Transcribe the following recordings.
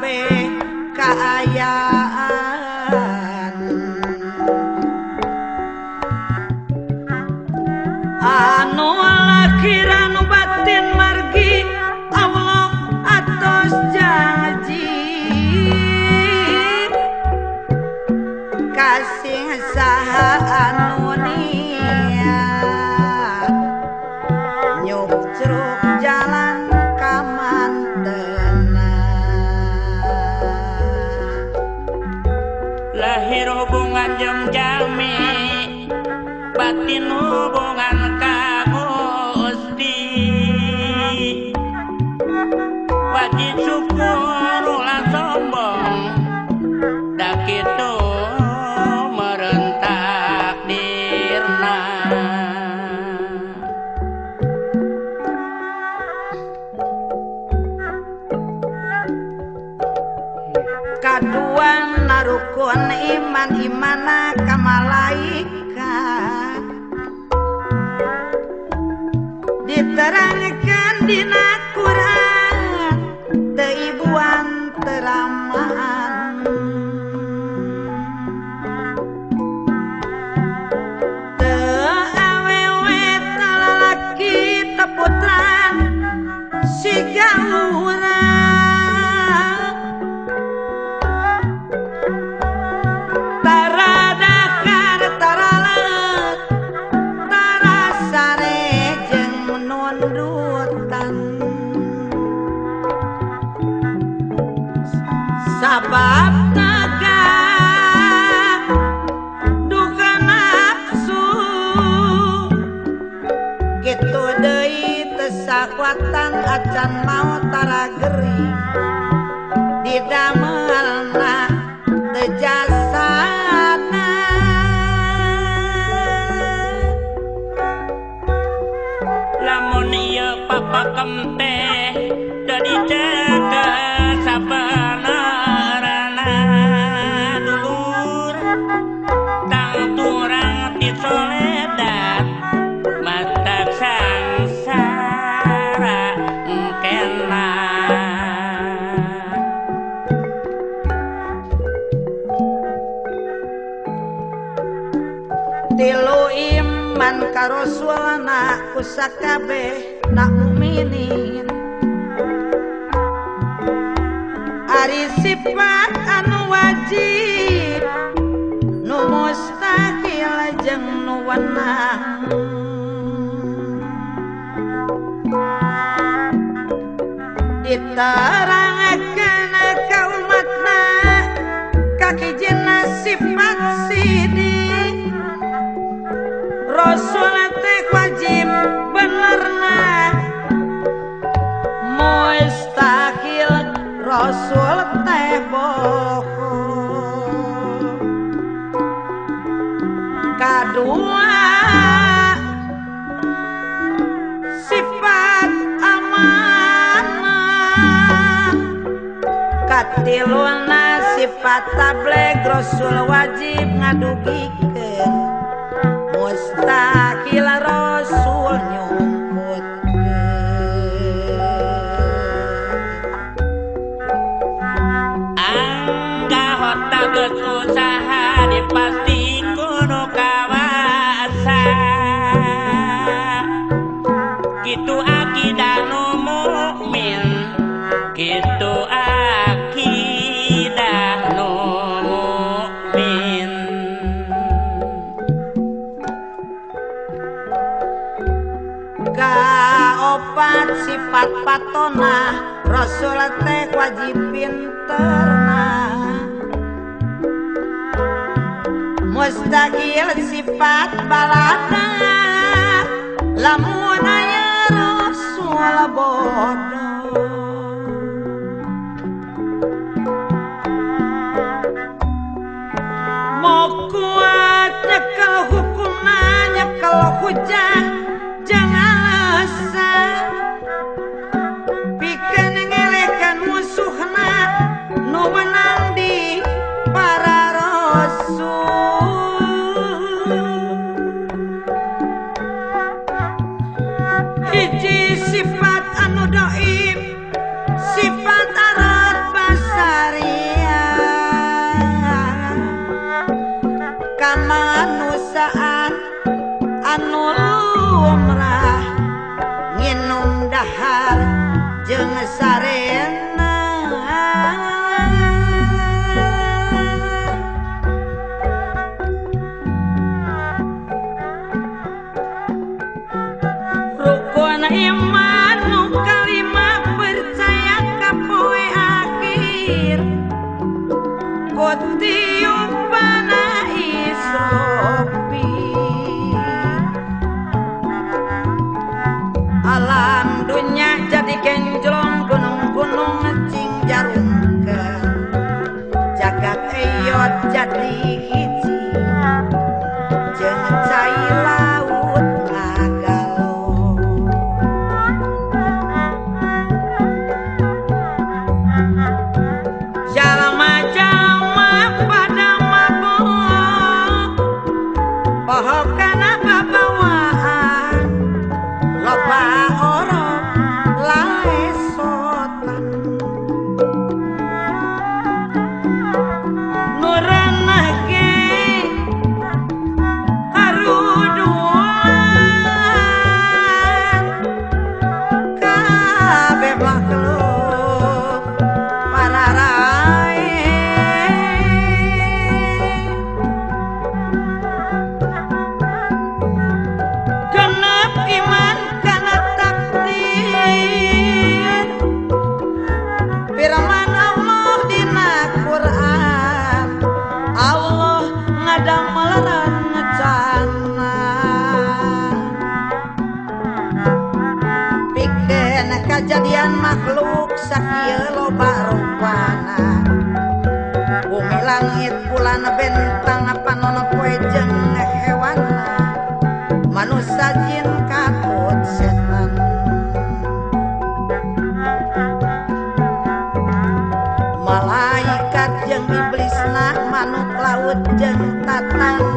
Baby. hubungan jeng jami batin hubungan macan mautara Geri. Didamelna tejasana. Lamun ieu papakem teh da dijaga sabar. Iman ka rasulna kusakabeh nak mukminin ari sifat anu wajib nu mustahil jeung nu wenang. Diterangkeun ka umatna kaki jenis sifat sidik. Rasul Rasul teh bohong kadua sifat amanah. Katiluna sifat tableg Rasul wajib ngadugikeun mustahil Rasul geus usaha dipasti kudu kawasa kitu akidah nu mukmin kitu akidah nu mukmin. Opat sifat patona Rasul teh wajib pinterna mustaqil sifat balada lamun aya rasul bodoh. Mau kuat nyekel hukum nanya kalau hujan. anu saat anu anulumrah nginum dahar jeung sare jadi kenjolong gunung-gunung cing jarungka jagat iyo jadi kena kejadian makhluk sakit loba rupana. Bumi langit bulan bentang apa nono poe jeung hewan manusia jin katut setan. Malaikat jeung iblis nak manuk laut jeung tatang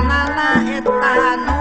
na na etan